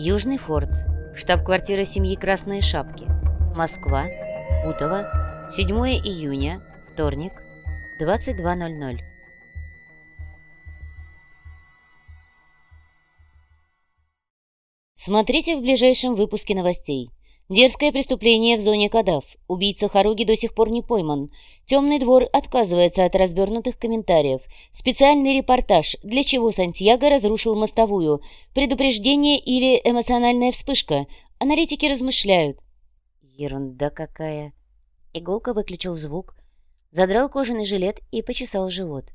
Южный форт. Штаб-квартира семьи Красные Шапки. Москва. Бутово. 7 июня. Вторник. 22.00. Смотрите в ближайшем выпуске новостей. Дерзкое преступление в зоне Кадав. Убийца Харуги до сих пор не пойман. Темный двор отказывается от развернутых комментариев. Специальный репортаж, для чего Сантьяго разрушил мостовую. Предупреждение или эмоциональная вспышка. Аналитики размышляют. Ерунда какая. Иголка выключил звук, задрал кожаный жилет и почесал живот.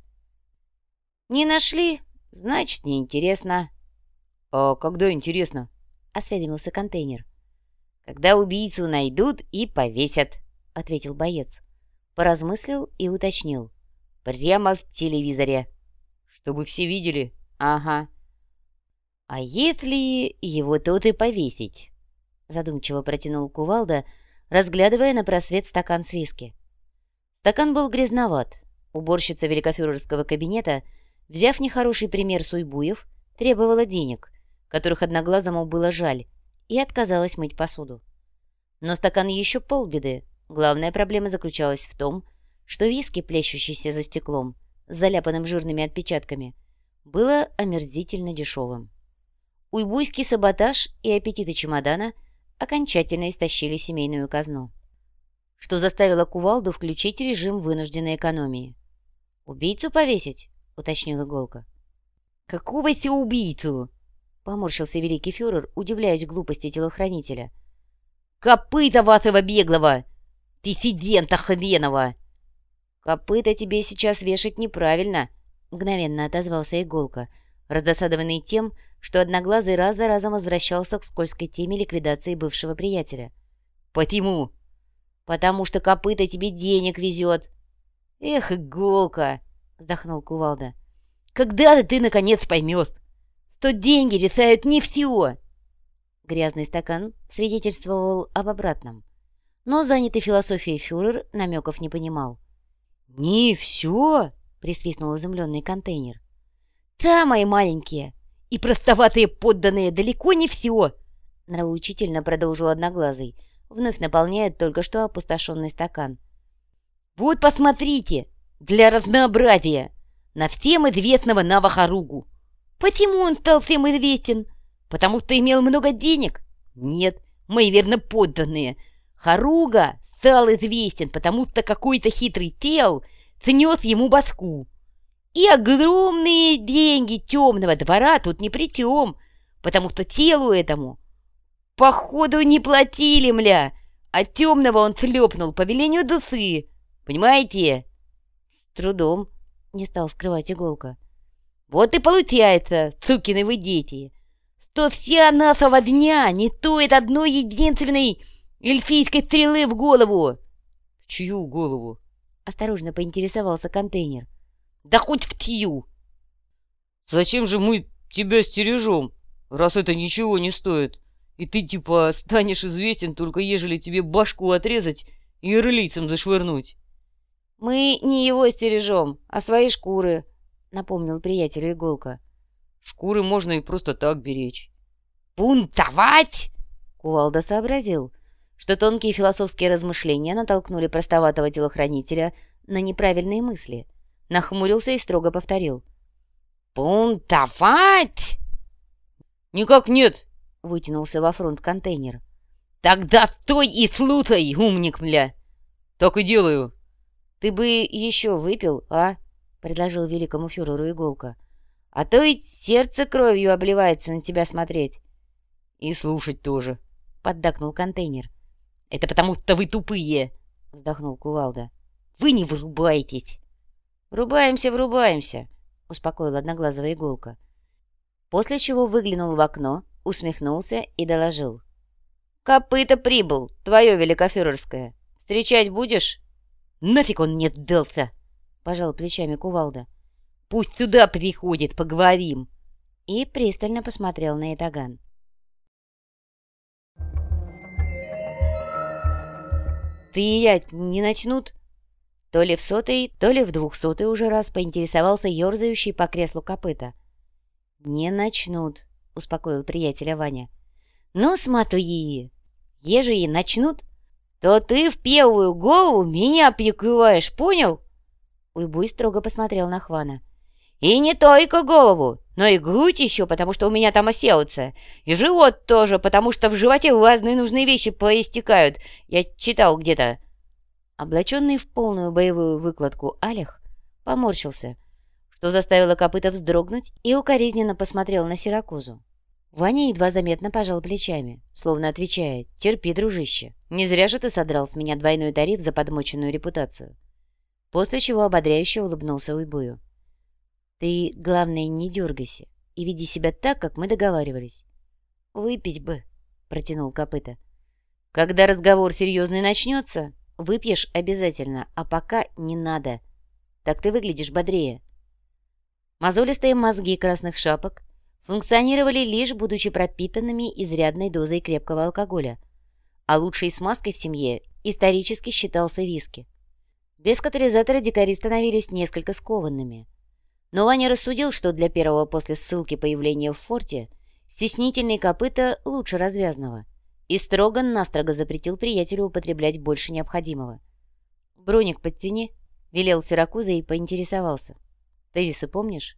«Не нашли? Значит, неинтересно». «А когда интересно?» — осведомился контейнер. «Когда убийцу найдут и повесят», — ответил боец. Поразмыслил и уточнил. «Прямо в телевизоре». «Чтобы все видели?» «Ага». «А если его тут и повесить?» Задумчиво протянул кувалда, разглядывая на просвет стакан с виски. Стакан был грязноват. Уборщица великофюрерского кабинета, взяв нехороший пример Суйбуев, требовала денег, которых одноглазому было жаль, и отказалась мыть посуду. Но стакан еще полбеды. Главная проблема заключалась в том, что виски, плещущийся за стеклом, с заляпанным жирными отпечатками, было омерзительно дешевым. Уйбуйский саботаж и аппетиты чемодана окончательно истощили семейную казну, что заставило кувалду включить режим вынужденной экономии. «Убийцу повесить?» — уточнил Иголка. «Какого ты убийцу?» — поморщился великий фюрер, удивляясь глупости телохранителя. «Копыта вашего беглого! Диссидента хренова!» «Копыта тебе сейчас вешать неправильно», — мгновенно отозвался Иголка, раздосадованный тем, что Одноглазый раз за разом возвращался к скользкой теме ликвидации бывшего приятеля. «Почему?» «Потому что копыта тебе денег везет». «Эх, Иголка!» — вздохнул Кувалда. «Когда ты, наконец, поймешь, что деньги решают не все!» Грязный стакан свидетельствовал об обратном. Но занятый философией фюрер намеков не понимал. «Не все!» — присвистнул изумленный контейнер. «Да, мои маленькие, и простоватые подданные далеко не все!» Нравоучительно продолжил Одноглазый, вновь наполняя только что опустошенный стакан. «Вот посмотрите, для разнообразия, на всем известного Навахаругу!» Почему он стал всем известен? Потому что имел много денег? Нет, мои верно подданные. Харуга стал известен, потому что какой-то хитрый тел снес ему баску. И огромные деньги темного двора тут ни при чем, потому что телу этому походу не платили, мля, а темного он слепнул по велению души. Понимаете? С трудом не стал скрывать иголка. Вот и получается, сукины вы дети, что вся нашего дня не стоит одной единственной эльфийской стрелы в голову. — В чью голову? — осторожно поинтересовался контейнер. — Да хоть в тью. — Зачем же мы тебя стережем, раз это ничего не стоит? И ты типа станешь известен, только ежели тебе башку отрезать и ирлийцам зашвырнуть. — Мы не его стережем, а свои шкуры, напомнил приятелю Иголка. «Шкуры можно и просто так беречь». «Бунтовать?» Кувалда сообразил, что тонкие философские размышления натолкнули простоватого телохранителя на неправильные мысли. Нахмурился и строго повторил. «Бунтовать?» «Никак нет!» — вытянулся во фронт контейнер. «Тогда стой и слушай, умник, мля!» «Так и делаю!» «Ты бы еще выпил, а?» Предложил великому фюреру Иголка. «А то ведь сердце кровью обливается на тебя смотреть». «И слушать тоже», — поддакнул контейнер. «Это потому что вы тупые», — вздохнул Кувалда. «Вы не врубаетесь». «Врубаемся, врубаемся», — успокоил одноглазого Иголка. После чего выглянул в окно, усмехнулся и доложил. «Копыта прибыл, твое великофюрерское. Встречать будешь?» «Нафиг он мне сдался!» — пожал плечами кувалда. «Пусть сюда приходит, поговорим!» И пристально посмотрел на Итаган. «Тырять не начнут?» То ли в сотый, то ли в двухсотый уже раз поинтересовался ерзающий по креслу копыта. «Не начнут», — успокоил приятеля Ваня. Ну, смотри, ежели начнут, то ты в первую голову меня прикрываешь, понял? Уйбуй строго посмотрел на Хвана. И не только голову, но и грудь еще, потому что у меня там оселся. И живот тоже, потому что в животе разные нужные вещи поистекают. Я читал где-то. Облаченный в полную боевую выкладку Алях поморщился, что заставило копыта вздрогнуть и укоризненно посмотрел на Сиракузу. Ваня едва заметно пожал плечами, словно отвечая «Терпи, дружище, не зря же ты содрал с меня двойной тариф за подмоченную репутацию». После чего ободряюще улыбнулся Уйбую. Ты, главное, не дергайся и веди себя так, как мы договаривались. Выпить бы, протянул копыта. Когда разговор серьезный начнется, выпьешь обязательно, а пока не надо. Так ты выглядишь бодрее. Мозолистые мозги красных шапок функционировали лишь будучи пропитанными изрядной дозой крепкого алкоголя, а лучшей смазкой в семье исторически считался виски. Без катализатора дикари становились несколько скованными. Но Ваня рассудил, что для первого после ссылки появления в форте стеснительный копыта лучше развязного, и строго-настрого запретил приятелю употреблять больше необходимого. «Броник подтяни», — велел Сиракуза и поинтересовался. «Тезисы помнишь?»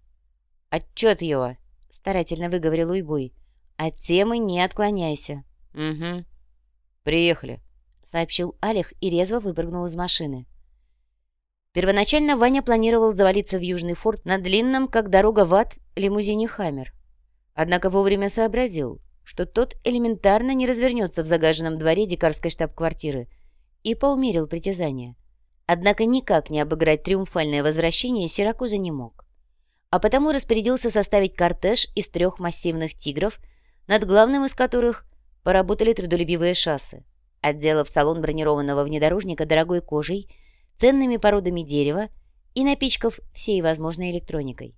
«Отчет его», — старательно выговорил Уйбуй. «От темы не отклоняйся». «Угу». «Приехали», — сообщил Алих и резво выпрыгнул из машины. Первоначально Ваня планировал завалиться в Южный форт на длинном, как дорога в ад, лимузине «Хаммер». Однако вовремя сообразил, что тот элементарно не развернется в загаженном дворе дикарской штаб-квартиры, и поумерил притязания. Однако никак не обыграть триумфальное возвращение Сиракуза не мог. А потому распорядился составить кортеж из трех массивных тигров, над главным из которых поработали трудолюбивые шассы, отделав салон бронированного внедорожника дорогой кожей – ценными породами дерева и напичкав всей возможной электроникой.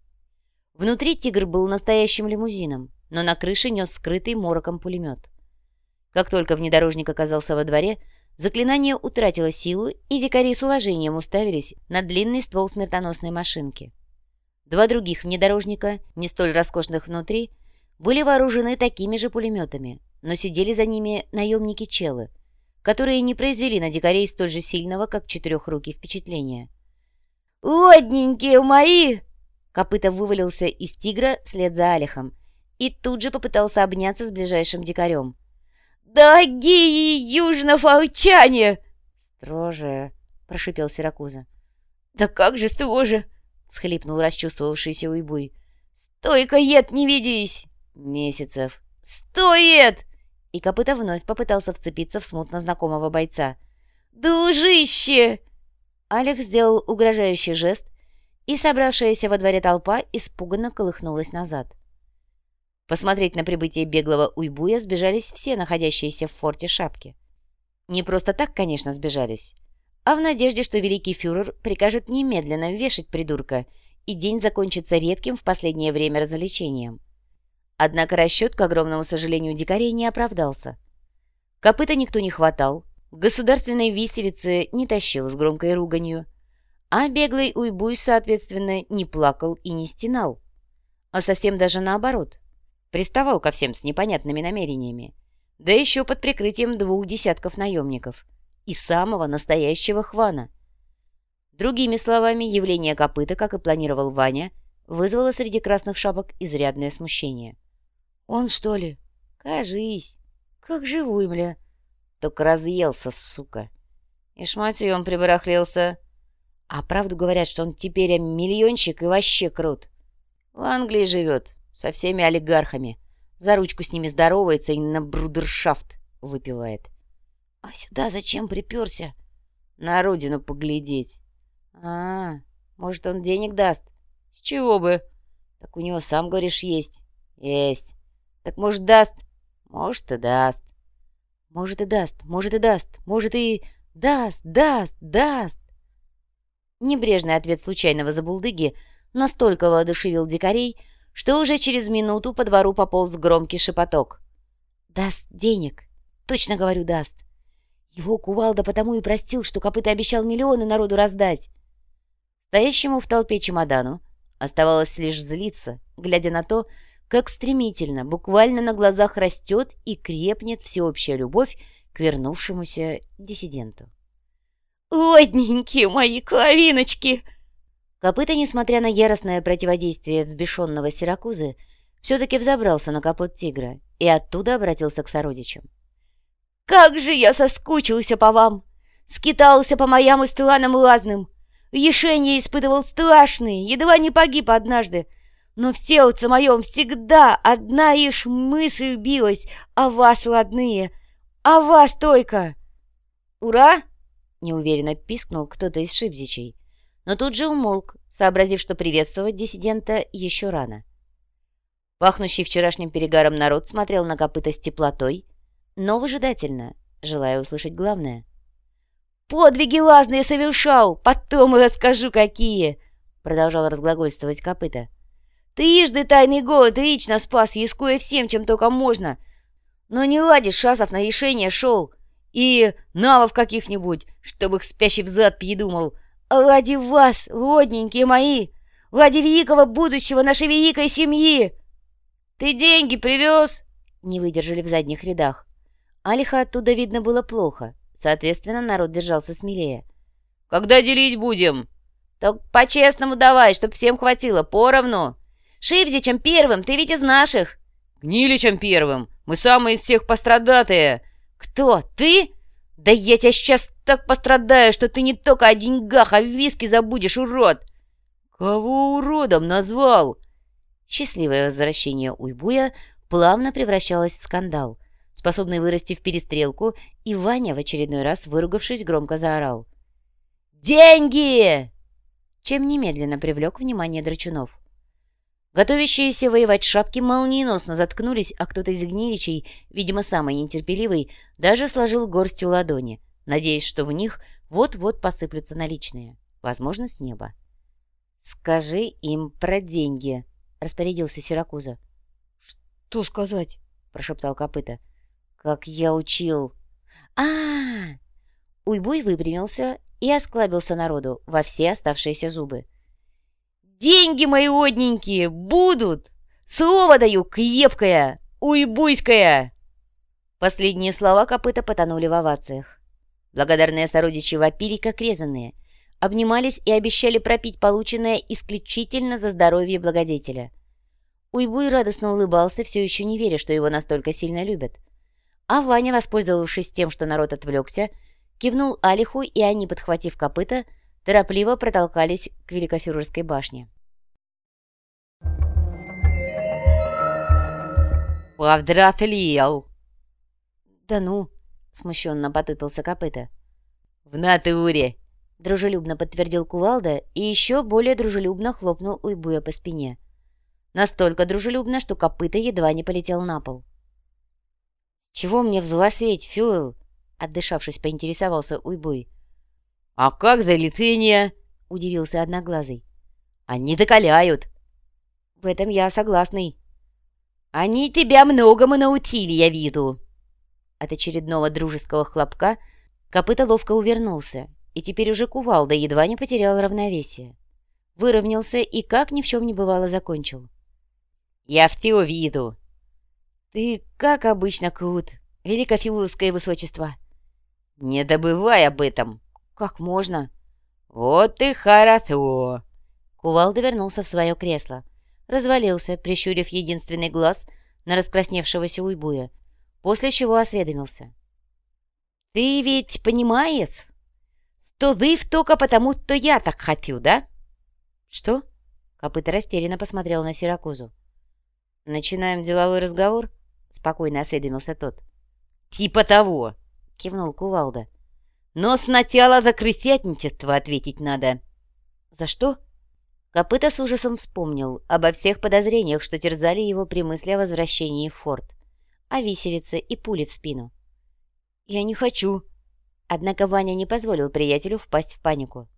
Внутри «Тигр» был настоящим лимузином, но на крыше нес скрытый мороком пулемет. Как только внедорожник оказался во дворе, заклинание утратило силу, и дикари с уважением уставились на длинный ствол смертоносной машинки. Два других внедорожника, не столь роскошных внутри, были вооружены такими же пулеметами, но сидели за ними наемники-челы, которые не произвели на дикарей столь же сильного, как четырехрукий впечатления. «Ладненькие мои!» Копыта вывалился из тигра вслед за Алихом и тут же попытался обняться с ближайшим дикарем. «Дорогие южнофолчане!» «Строже!» — прошипел Сиракуза. «Да как же строже!» — схлипнул расчувствовавшийся Уйбуй. «Стойка ед не видись!» «Месяцев!» «Стоит!» И копыта вновь попытался вцепиться в смутно знакомого бойца. «Дружище!» Алекс сделал угрожающий жест, и собравшаяся во дворе толпа испуганно колыхнулась назад. Посмотреть на прибытие беглого уйбуя сбежались все находящиеся в форте шапки. Не просто так, конечно, сбежались, а в надежде, что великий фюрер прикажет немедленно вешать придурка, и день закончится редким в последнее время развлечением. Однако расчет, к огромному сожалению, дикарей не оправдался. Копыта никто не хватал, государственной виселицы не тащил с громкой руганью, а беглый уйбуй, соответственно, не плакал и не стенал, а совсем даже наоборот, приставал ко всем с непонятными намерениями, да еще под прикрытием двух десятков наемников и самого настоящего хвана. Другими словами, явление копыта, как и планировал Ваня, вызвало среди красных шапок изрядное смущение. «Он, что ли?» «Кажись. Как живой, мля. Только разъелся, сука. И шматьем прибарахлился. А правду говорят, что он теперь миллионщик и вообще крут. В Англии живет, со всеми олигархами. За ручку с ними здоровается и на брудершафт выпивает. А сюда зачем приперся? На родину поглядеть. А, может, он денег даст? С чего бы? Так у него, сам говоришь, есть. Есть. Так может даст? Может и даст. Может и даст, может и даст, может и... Даст, даст, даст. Небрежный ответ случайного забулдыги настолько воодушевил дикарей, что уже через минуту по двору пополз громкий шепоток. «Даст денег. Точно говорю, даст. Его кувалда потому и простил, что копыта обещал миллионы народу раздать». Стоящему в толпе чемодану оставалось лишь злиться, глядя на то, как стремительно, буквально на глазах растет и крепнет всеобщая любовь к вернувшемуся диссиденту. «Ладненькие мои кровиночки!» Копыта, несмотря на яростное противодействие взбешенного Сиракузы, все-таки взобрался на капот тигра и оттуда обратился к сородичам. «Как же я соскучился по вам! Скитался по моям и стыланам лазным! Ешение испытывал страшные, едва не погиб однажды, но в сердце моем всегда одна лишь мысль билась о вас, родные, о вас только!» «Ура!» — неуверенно пискнул кто-то из шибзичей, но тут же умолк, сообразив, что приветствовать диссидента еще рано. Пахнущий вчерашним перегаром народ смотрел на копыта с теплотой, но выжидательно, желая услышать главное. «Подвиги лазные совершал, потом и расскажу, какие!» Продолжал разглагольствовать копыта. «Трижды тайный голод лично спас, рискуя всем, чем только можно. Но не ладишь, Шасов на решение шел. И навов каких-нибудь, чтобы их спящий взад передумал. Ради вас, родненькие мои, ради великого будущего нашей великой семьи!» «Ты деньги привез?» Не выдержали в задних рядах. Алиха оттуда видно было плохо, соответственно, народ держался смелее. «Когда делить будем?» «Так по-честному давай, чтоб всем хватило, поровну!» «Шибзичем первым, ты ведь из наших!» «Гниличем первым! Мы самые из всех пострадатые!» «Кто? Ты? Да я тебя сейчас так пострадаю, что ты не только о деньгах, а виски забудешь, урод!» «Кого уродом назвал?» Счастливое возвращение Уйбуя плавно превращалось в скандал, способный вырасти в перестрелку, и Ваня, в очередной раз выругавшись, громко заорал. «Деньги!» чем немедленно привлек внимание драчунов. Готовящиеся воевать шапки молниеносно заткнулись, а кто-то из гниличей, видимо, самый нетерпеливый, даже сложил горстью ладони, надеясь, что в них вот-вот посыплются наличные, возможно, с неба. «Скажи им про деньги», — распорядился Сиракуза. «Что сказать?» — прошептал копыта. «Как я учил!» а, -а, -а Уйбуй выпрямился и осклабился народу во все оставшиеся зубы. «Деньги мои одненькие будут! Слово даю крепкое, уйбуйское!» Последние слова копыта потонули в овациях. Благодарные сородичи вопили, как резанные — обнимались и обещали пропить полученное исключительно за здоровье благодетеля. Уйбуй радостно улыбался, все еще не веря, что его настолько сильно любят. А Ваня, воспользовавшись тем, что народ отвлекся, кивнул Алиху, и они, подхватив копыта, торопливо протолкались к Великофюрерской башне. «Повдрослел!» «Да ну!» — смущенно потупился копыта. «В натуре!» Дружелюбно подтвердил Кувалда и еще более дружелюбно хлопнул Уйбуя по спине. Настолько дружелюбно, что копыта едва не полетел на пол. «Чего мне взлосеть, Фюэл?» Отдышавшись, поинтересовался Уйбуй. «А как залетение?» — удивился Одноглазый. «Они докаляют!» «В этом я согласный». «Они тебя многому научили, я виду!» От очередного дружеского хлопка копыта ловко увернулся и теперь уже кувалда едва не потерял равновесие. Выровнялся и, как ни в чем не бывало, закончил. «Я все виду!» «Ты, как обычно, крут, великофиловское высочество!» «Не добывай об этом!» «Как можно?» «Вот и хорошо!» Кувалда вернулся в свое кресло, развалился, прищурив единственный глаз на раскрасневшегося уйбуя, после чего осведомился. «Ты ведь понимаешь, то дыв только потому, что я так хочу, да?» «Что?» — Копыта растерянно посмотрел на Сиракузу. «Начинаем деловой разговор?» — спокойно осведомился тот. «Типа того!» — кивнул Кувалда. «Но сначала за крысятничество ответить надо». «За что?» Копыта с ужасом вспомнил обо всех подозрениях, что терзали его при мысли о возвращении в форт, о виселице и пуле в спину. «Я не хочу», Однако Ваня не позволил приятелю впасть в панику.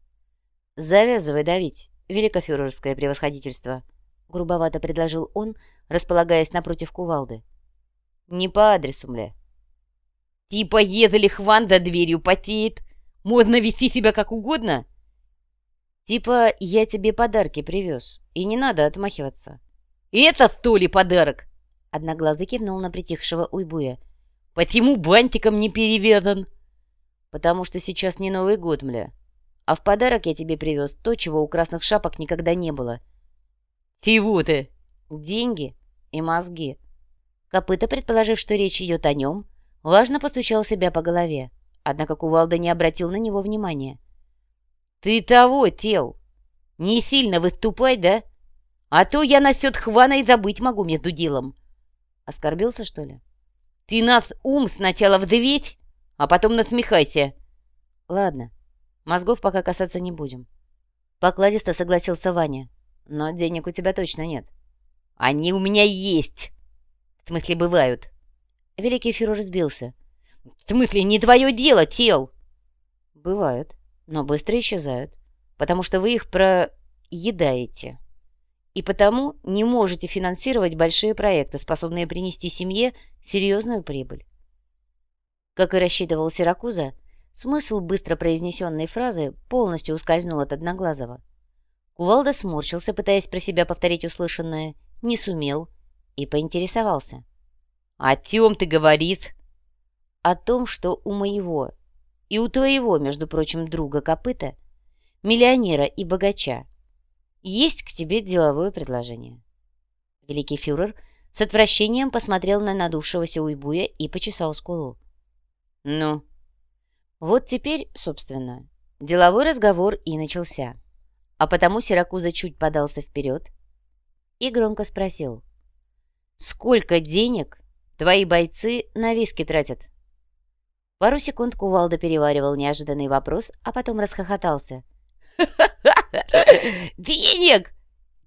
«Завязывай давить, великофюрерское превосходительство», — грубовато предложил он, располагаясь напротив кувалды. «Не по адресу, мля». «Типа, если хван за дверью потеет, можно вести себя как угодно?» «Типа, я тебе подарки привез, и не надо отмахиваться». Это то ли подарок? Одноглазый кивнул на притихшего уйбуя. Почему бантиком не перевязан? Потому что сейчас не Новый год, мля. А в подарок я тебе привез то, чего у красных шапок никогда не было. Чего ты? Деньги и мозги. Копыта, предположив, что речь идет о нем, важно постучал себя по голове. Однако Кувалда не обратил на него внимания. «Ты того, тел! Не сильно выступай, да? А то я насчет хвана и забыть могу между делом!» Оскорбился, что ли? «Ты нас ум сначала вдветь, а потом насмехайся!» «Ладно, мозгов пока касаться не будем». Покладисто согласился Ваня. «Но денег у тебя точно нет». «Они у меня есть!» «В смысле, бывают!» Великий фюрер разбился. «В смысле, не твое дело, тел!» «Бывают, но быстро исчезают, потому что вы их проедаете. И потому не можете финансировать большие проекты, способные принести семье серьезную прибыль». Как и рассчитывал Сиракуза, смысл быстро произнесенной фразы полностью ускользнул от Одноглазого. Кувалда сморщился, пытаясь про себя повторить услышанное, не сумел и поинтересовался. «О чем ты говоришь?» «О том, что у моего и у твоего, между прочим, друга Копыта, миллионера и богача, есть к тебе деловое предложение». Великий фюрер с отвращением посмотрел на надувшегося уйбуя и почесал скулу. «Ну?» Вот теперь, собственно, деловой разговор и начался. А потому Сиракуза чуть подался вперед и громко спросил. «Сколько денег твои бойцы на виски тратят?» Пару секунд Кувалда переваривал неожиданный вопрос, а потом расхохотался. «Денег!»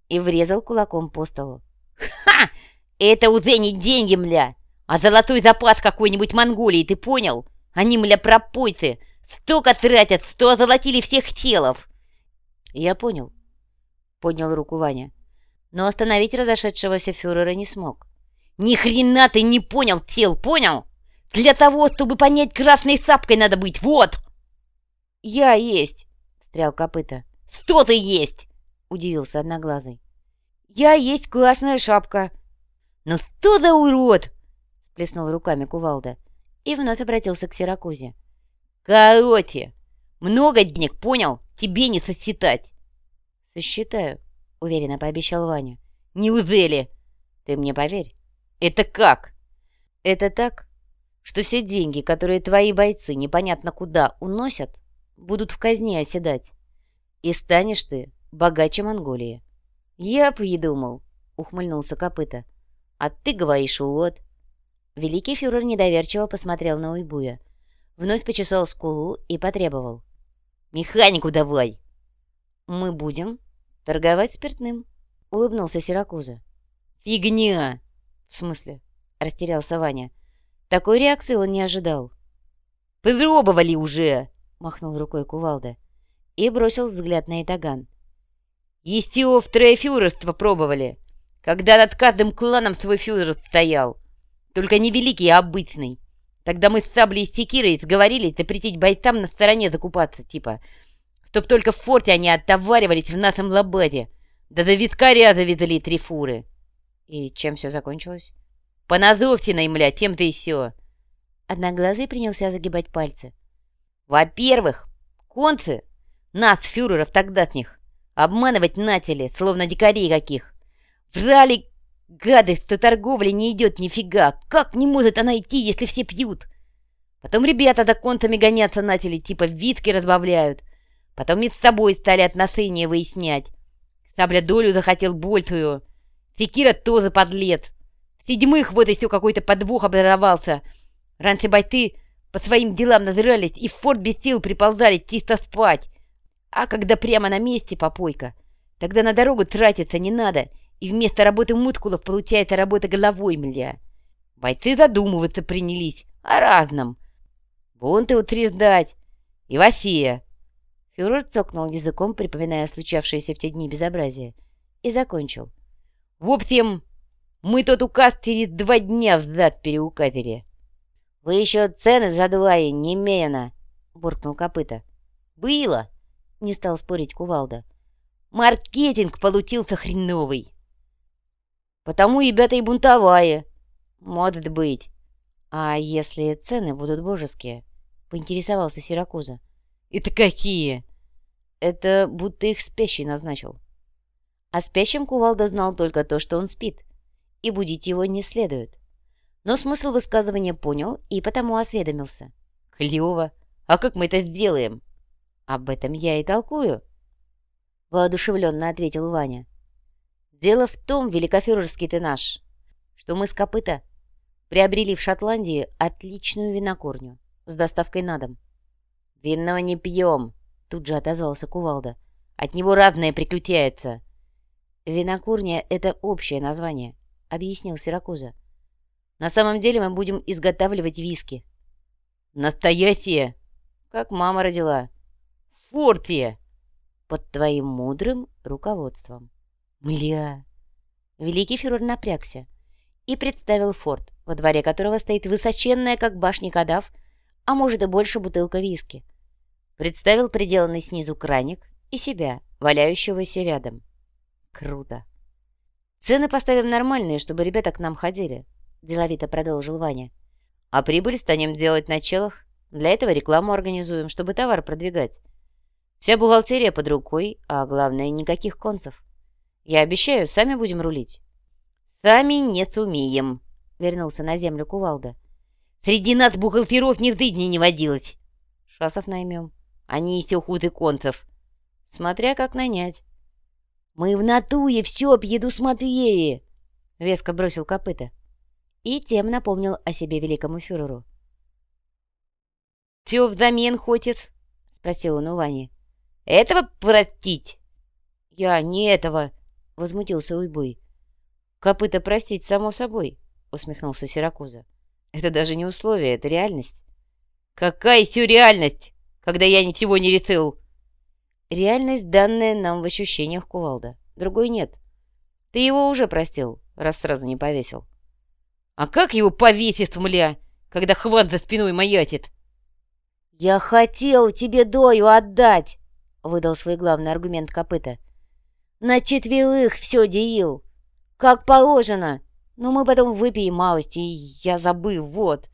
и врезал кулаком по столу. «Ха! Это уже не деньги, мля, а золотой запас какой-нибудь Монголии, ты понял? Они, мля, пропойцы! Столько тратят, что озолотили всех телов!» «Я понял», — поднял руку Ваня но остановить разошедшегося фюрера не смог. «Ни хрена ты не понял, тел, понял? Для того, чтобы понять, красной сапкой надо быть, вот!» «Я есть!» — встрял копыта. «Что ты есть?» — удивился одноглазый. «Я есть красная шапка!» «Ну что за урод!» — сплеснул руками кувалда и вновь обратился к Сиракузе. «Короче, много денег, понял? Тебе не сосчитать!» «Сосчитаю», уверенно пообещал Ваня. «Неужели?» «Ты мне поверь». «Это как?» «Это так, что все деньги, которые твои бойцы непонятно куда уносят, будут в казне оседать. И станешь ты богаче Монголии». «Я придумал», — ухмыльнулся копыта. «А ты говоришь, вот». Великий фюрер недоверчиво посмотрел на Уйбуя, вновь почесал скулу и потребовал. «Механику давай!» «Мы будем торговать спиртным», — улыбнулся Сиракуза. «Фигня!» «В смысле?» — растерялся Ваня. Такой реакции он не ожидал. «Пробовали уже!» — махнул рукой кувалда и бросил взгляд на Итаган. «Естио в фюрерство пробовали, когда над каждым кланом свой фюрер стоял. Только не великий, а обычный. Тогда мы с Саблей и Секирой сговорились запретить бойцам на стороне закупаться, типа чтоб только в форте они оттоваривались в нашем лабаде. Да до вискаря завезли три фуры. И чем все закончилось? По назовтиной, мля, тем-то и все. Одноглазый принялся загибать пальцы. Во-первых, концы, нас, фюреров тогдашних, обманывать начали, словно дикарей каких. Врали гады, что торговля не идет нифига. Как не может она идти, если все пьют? Потом ребята за концами гоняться начали, типа витки разбавляют. Потом между собой стали отношения выяснять. Сабля долю захотел большую. Секира тоже подлец. Седьмых вот еще какой-то подвох образовался. Раньше бойцы по своим делам назрались и в форт без сил приползали чисто спать. А когда прямо на месте попойка, тогда на дорогу тратиться не надо, и вместо работы мускулов получается работа головой, мля. Бойцы задумываться принялись о разном. Бунты утверждать. И Васия. Фюрер цокнул языком, припоминая случавшееся в те дни безобразие, и закончил. «В общем, мы тот указ через два дня взад переукатили». «Вы еще цены задвали немеяно!» — буркнул копыта. «Было!» — не стал спорить кувалда. «Маркетинг получился хреновый!» Потому ребята и бунтовая. Может быть. А если цены будут божеские? Поинтересовался Сиракуза. Это какие? Это будто их спящий назначил. О спящем Кувалда знал только то, что он спит, и будить его не следует. Но смысл высказывания понял и потому осведомился. «Клево! А как мы это сделаем?» «Об этом я и толкую», — воодушевленно ответил Ваня. «Дело в том, великофюрерский ты наш, что мы с копыта приобрели в Шотландии отличную винокурню с доставкой на дом». «Вино не пьем», — тут же отозвался Кувалда. «От него разное приключается». «Винокурня — это общее название», — объяснил Сиракуза. «На самом деле мы будем изготавливать виски». «Настоящие?» «Как мама родила». «Форте!» «Под твоим мудрым руководством». «Мля!» Великий фюрер напрягся и представил форт, во дворе которого стоит высоченная, как башня кадав, а может и больше бутылка виски. Представил приделанный снизу краник и себя, валяющегося рядом. Круто. Цены поставим нормальные, чтобы ребята к нам ходили, деловито продолжил Ваня. А прибыль станем делать на челах. Для этого рекламу организуем, чтобы товар продвигать. Вся бухгалтерия под рукой, а главное, никаких концев. Я обещаю, сами будем рулить. Сами не сумеем, вернулся на землю кувалда. Среди нас бухгалтеров ни в дыдне не водилось. Шасов наймем. Они еще хуже концев. Смотря как нанять. «Мы в натуе все Матвеи!» — веско бросил копыта. И тем напомнил о себе великому фюреру. «Все взамен хочет?» — спросил он у Вани. «Этого простить?» «Я не этого!» — возмутился Уйбуй. «Копыта простить, само собой!» — усмехнулся Сиракуза. «Это даже не условие, это реальность». «Какая сюрреальность, когда я ничего не решил?» Реальность, данная нам в ощущениях кувалда. Другой нет. Ты его уже простил, раз сразу не повесил. А как его повесит, мля, когда хван за спиной маятит? Я хотел тебе дою отдать, выдал свой главный аргумент копыта. На четверых все деил. Как положено. Но мы потом выпьем малости, и я забыл, вот.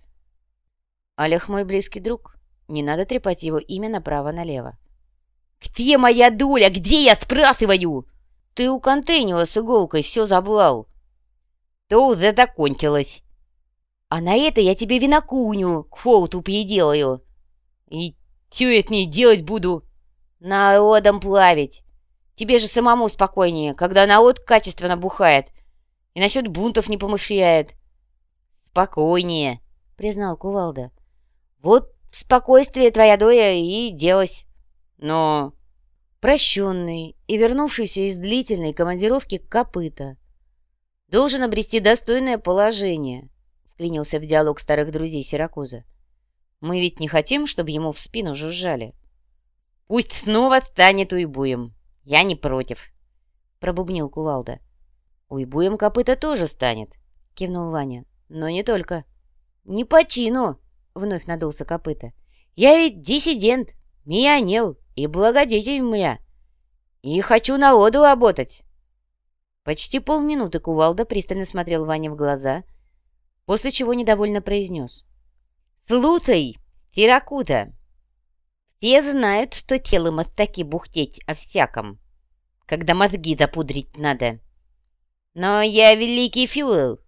Олег мой близкий друг. Не надо трепать его имя направо-налево. «Где моя доля? Где я спрашиваю?» «Ты у контейнера с иголкой все заблал». «То уже закончилось». «А на это я тебе винокуню к фолту переделаю». «И что я с ней делать буду?» «Народом плавить. Тебе же самому спокойнее, когда народ качественно бухает и насчет бунтов не помышляет». «Спокойнее», — признал Кувалда. «Вот в спокойствии твоя доля и делась». Но прощенный и вернувшийся из длительной командировки копыта должен обрести достойное положение, вклинился в диалог старых друзей Сиракуза. Мы ведь не хотим, чтобы ему в спину жужжали. Пусть снова станет уйбуем. Я не против, пробубнил Кувалда. Уйбуем копыта тоже станет, кивнул Ваня. Но не только. Не по чину, вновь надулся копыта. Я ведь диссидент, мионел и благодетель меня. И хочу народу работать. Почти полминуты Кувалда пристально смотрел Ване в глаза, после чего недовольно произнес. «Слушай, Фиракута, все знают, что тело мастаки бухтеть о всяком, когда мозги запудрить надо. Но я великий фюрер,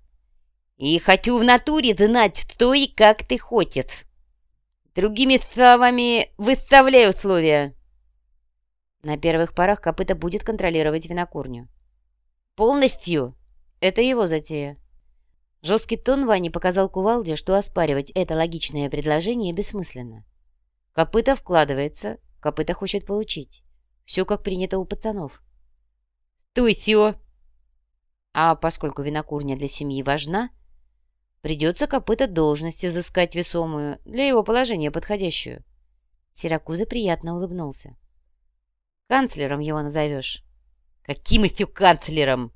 и хочу в натуре знать, что и как ты хочешь. Другими словами, выставляю условия». На первых порах копыта будет контролировать винокурню. Полностью? Это его затея. Жесткий тон Вани показал Кувалде, что оспаривать это логичное предложение бессмысленно. Копыта вкладывается, копыта хочет получить. Все как принято у пацанов. Есть все. А поскольку винокурня для семьи важна, придется копыта должность изыскать весомую, для его положения подходящую. Сиракуза приятно улыбнулся. Канцлером его назовешь. Каким еще канцлером?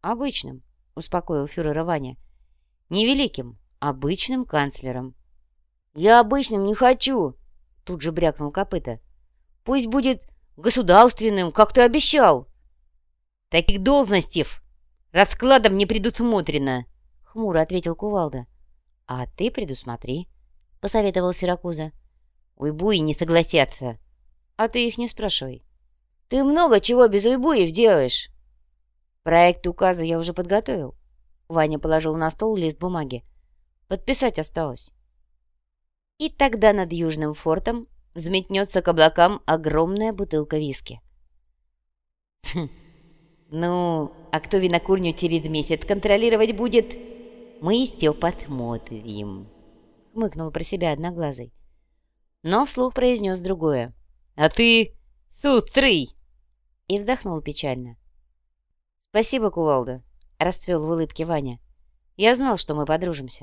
Обычным, успокоил фюрера Ваня. Невеликим, обычным канцлером. Я обычным не хочу, тут же брякнул копыта. Пусть будет государственным, как ты обещал. Таких должностей Раскладом не предусмотрено, — хмуро ответил Кувалда. А ты предусмотри, — посоветовал Сиракуза. Уйбуи не согласятся. А ты их не спрашивай. Ты много чего без уйбуев делаешь. Проект указа я уже подготовил. Ваня положил на стол лист бумаги. Подписать осталось. И тогда над Южным фортом взметнется к облакам огромная бутылка виски. «Ну, а кто винокурню через месяц контролировать будет? Мы все посмотрим», — хмыкнул про себя одноглазый. Но вслух произнес другое. «А ты сутрый!» И вздохнул печально. «Спасибо, Кувалда», — расцвел в улыбке Ваня. «Я знал, что мы подружимся».